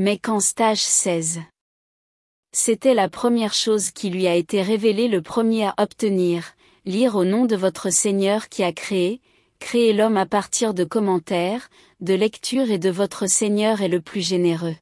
mais qu'en stage 16. C'était la première chose qui lui a été révélée le premier à obtenir, lire au nom de votre Seigneur qui a créé, créé l'homme à partir de commentaires, de lectures et de votre Seigneur est le plus généreux.